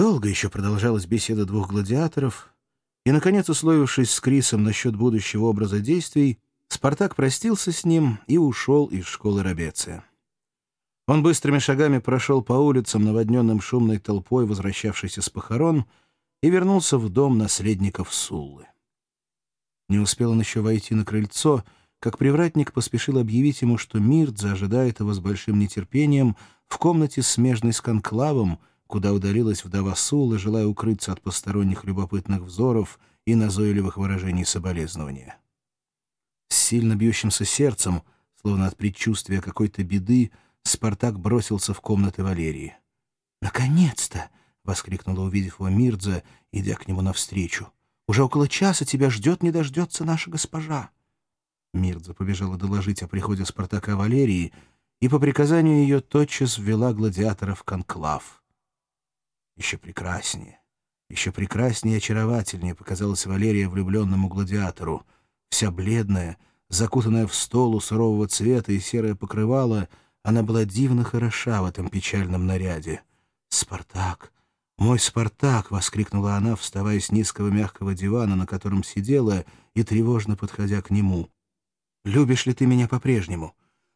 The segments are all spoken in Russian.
Долго еще продолжалась беседа двух гладиаторов, и, наконец, условившись с Крисом насчет будущего образа действий, Спартак простился с ним и ушел из школы Рабеция. Он быстрыми шагами прошел по улицам, наводненным шумной толпой, возвращавшейся с похорон, и вернулся в дом наследников Суллы. Не успел он еще войти на крыльцо, как привратник поспешил объявить ему, что Мирдза ожидает его с большим нетерпением в комнате, смежной с конклавом, куда удалилась вдова Сулы, желая укрыться от посторонних любопытных взоров и назойливых выражений соболезнования. С сильно бьющимся сердцем, словно от предчувствия какой-то беды, Спартак бросился в комнаты Валерии. «Наконец-то!» — воскликнула, увидев его Мирдза, идя к нему навстречу. «Уже около часа тебя ждет, не дождется наша госпожа». Мирдза побежала доложить о приходе Спартака Валерии и по приказанию ее тотчас ввела гладиатора в конклав. Еще прекраснее, еще прекраснее и очаровательнее показалась Валерия влюбленному гладиатору. Вся бледная, закутанная в столу сурового цвета и серое покрывало — она была дивно хороша в этом печальном наряде. «Спартак! Мой Спартак!» — воскликнула она, вставая с низкого мягкого дивана, на котором сидела, и тревожно подходя к нему. «Любишь ли ты меня по-прежнему?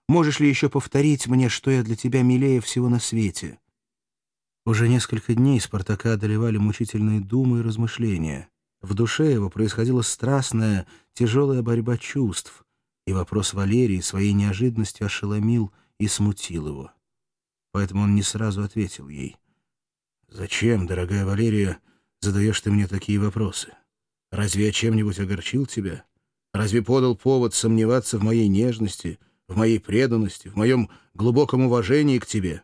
Можешь ли еще повторить мне, что я для тебя милее всего на свете?» Уже несколько дней Спартака одолевали мучительные думы и размышления. В душе его происходила страстная, тяжелая борьба чувств, и вопрос Валерии своей неожиданностью ошеломил — и смутил его. Поэтому он не сразу ответил ей. «Зачем, дорогая Валерия, задаешь ты мне такие вопросы? Разве я чем-нибудь огорчил тебя? Разве подал повод сомневаться в моей нежности, в моей преданности, в моем глубоком уважении к тебе?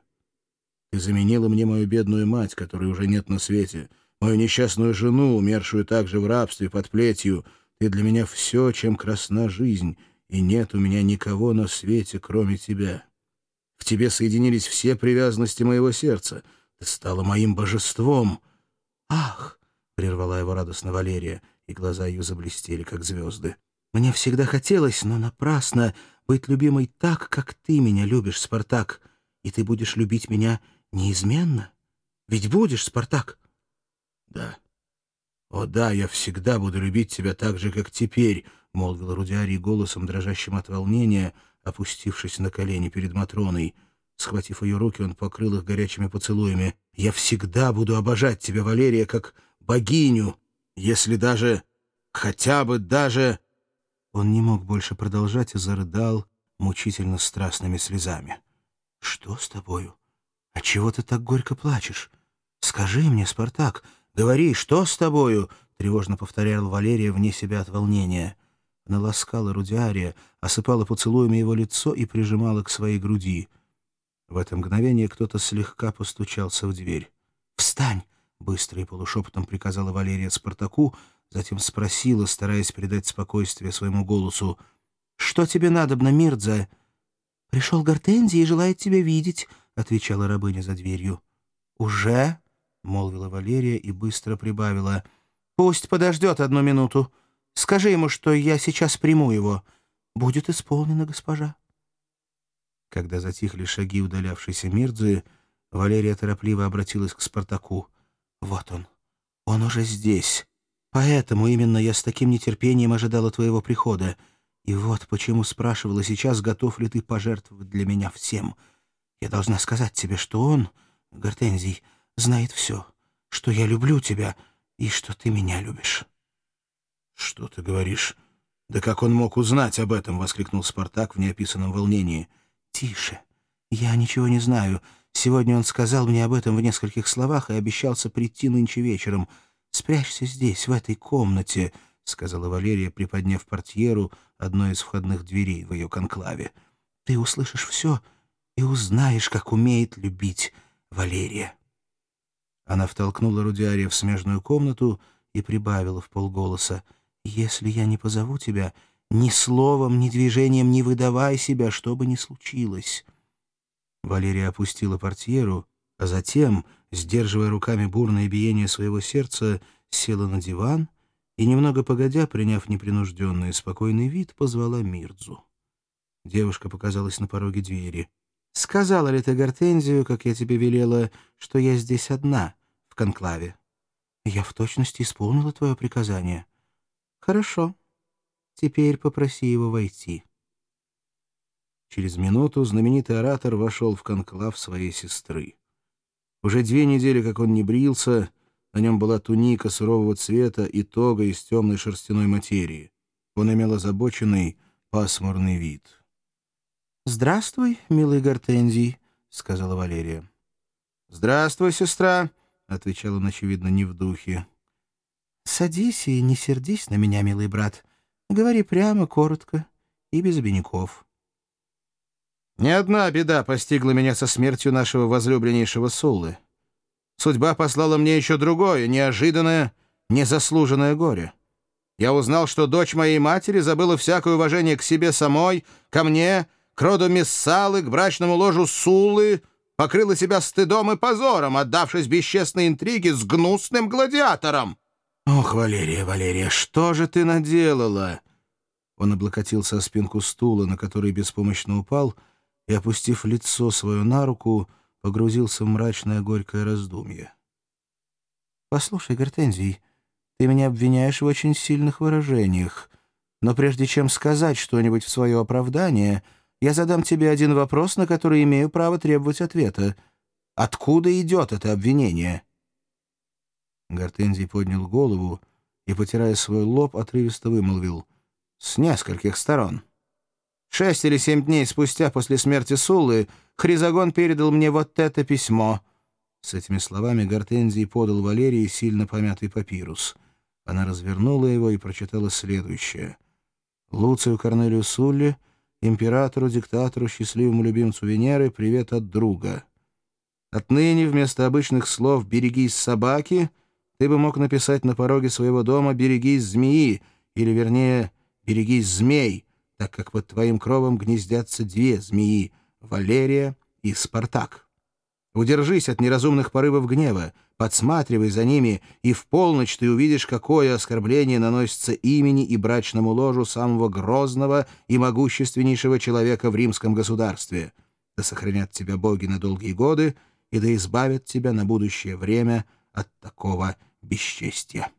Ты заменила мне мою бедную мать, которой уже нет на свете, мою несчастную жену, умершую также в рабстве под плетью. Ты для меня все, чем красна жизнь, и нет у меня никого на свете, кроме тебя». В тебе соединились все привязанности моего сердца. Ты стала моим божеством. Ах! — прервала его радостно Валерия, и глаза ее заблестели, как звезды. Мне всегда хотелось, но напрасно, быть любимой так, как ты меня любишь, Спартак. И ты будешь любить меня неизменно. Ведь будешь, Спартак? Да. О да, я всегда буду любить тебя так же, как теперь, — молвил Рудиарий голосом, дрожащим от волнения, — опустившись на колени перед Матроной. Схватив ее руки, он покрыл их горячими поцелуями. «Я всегда буду обожать тебя, Валерия, как богиню, если даже... хотя бы даже...» Он не мог больше продолжать и зарыдал мучительно страстными слезами. «Что с тобою? Отчего ты так горько плачешь? Скажи мне, Спартак, говори, что с тобою?» — тревожно повторял Валерия вне себя от волнения. Она ласкала Рудиария, осыпала поцелуями его лицо и прижимала к своей груди. В это мгновение кто-то слегка постучался в дверь. «Встань!» — быстро и полушепотом приказала Валерия Спартаку, затем спросила, стараясь придать спокойствие своему голосу. «Что тебе надобно, Мирдза?» «Пришел Гортензий и желает тебя видеть», — отвечала рабыня за дверью. «Уже?» — молвила Валерия и быстро прибавила. «Пусть подождет одну минуту. Скажи ему, что я сейчас приму его. Будет исполнено, госпожа». Когда затихли шаги удалявшейся Мирдзы, Валерия торопливо обратилась к Спартаку. «Вот он. Он уже здесь. Поэтому именно я с таким нетерпением ожидала твоего прихода. И вот почему спрашивала сейчас, готов ли ты пожертвовать для меня всем. Я должна сказать тебе, что он, Гортензий, знает все, что я люблю тебя и что ты меня любишь». «Что ты говоришь? Да как он мог узнать об этом?» — воскликнул Спартак в неописанном волнении. «Тише. Я ничего не знаю. Сегодня он сказал мне об этом в нескольких словах и обещался прийти нынче вечером. Спрячься здесь, в этой комнате», — сказала Валерия, приподняв портьеру одной из входных дверей в ее конклаве. «Ты услышишь все и узнаешь, как умеет любить Валерия». Она втолкнула Рудиария в смежную комнату и прибавила в полголоса — если я не позову тебя, ни словом, ни движением не выдавай себя, что бы ни случилось». Валерия опустила портьеру, а затем, сдерживая руками бурное биение своего сердца, села на диван и, немного погодя, приняв непринужденный и спокойный вид, позвала Мирдзу. Девушка показалась на пороге двери. «Сказала ли ты Гортензию, как я тебе велела, что я здесь одна, в конклаве. Я в точности исполнила твое приказание. Хорошо. Теперь попроси его войти. Через минуту знаменитый оратор вошел в конклав своей сестры. Уже две недели, как он не брился, на нем была туника сурового цвета и тога из темной шерстяной материи. Он имел озабоченный, пасмурный вид. «Здравствуй, милый Гортензий», — сказала Валерия. «Здравствуй, сестра», — отвечал он, очевидно, не в духе. «Садись и не сердись на меня, милый брат. Говори прямо, коротко и без обиняков». «Не одна беда постигла меня со смертью нашего возлюбленнейшего Суллы. Судьба послала мне еще другое, неожиданное, незаслуженное горе. Я узнал, что дочь моей матери забыла всякое уважение к себе самой, ко мне, к роду Мессалы, к брачному ложу Суллы, покрыла себя стыдом и позором, отдавшись бесчестной интриге с гнусным гладиатором. «Ох, Валерия, Валерия, что же ты наделала?» Он облокотился о спинку стула, на который беспомощно упал, и, опустив лицо свое на руку, погрузился в мрачное горькое раздумье. «Послушай, Гортензий, ты меня обвиняешь в очень сильных выражениях, но прежде чем сказать что-нибудь в свое оправдание...» Я задам тебе один вопрос, на который имею право требовать ответа. Откуда идет это обвинение?» Гортензий поднял голову и, потирая свой лоб, отрывисто вымолвил. «С нескольких сторон. Шесть или семь дней спустя после смерти Суллы Хризагон передал мне вот это письмо». С этими словами Гортензий подал Валерии сильно помятый папирус. Она развернула его и прочитала следующее. «Луцию Корнелию Сулли — императору, диктатору, счастливому любимцу Венеры, привет от друга. Отныне вместо обычных слов «берегись собаки» ты бы мог написать на пороге своего дома «берегись змеи», или, вернее, «берегись змей», так как под твоим кровом гнездятся две змеи — Валерия и Спартак. Удержись от неразумных порывов гнева, подсматривай за ними, и в полночь ты увидишь, какое оскорбление наносится имени и брачному ложу самого грозного и могущественнейшего человека в римском государстве. Да сохранят тебя боги на долгие годы, и да избавят тебя на будущее время от такого бесчестия.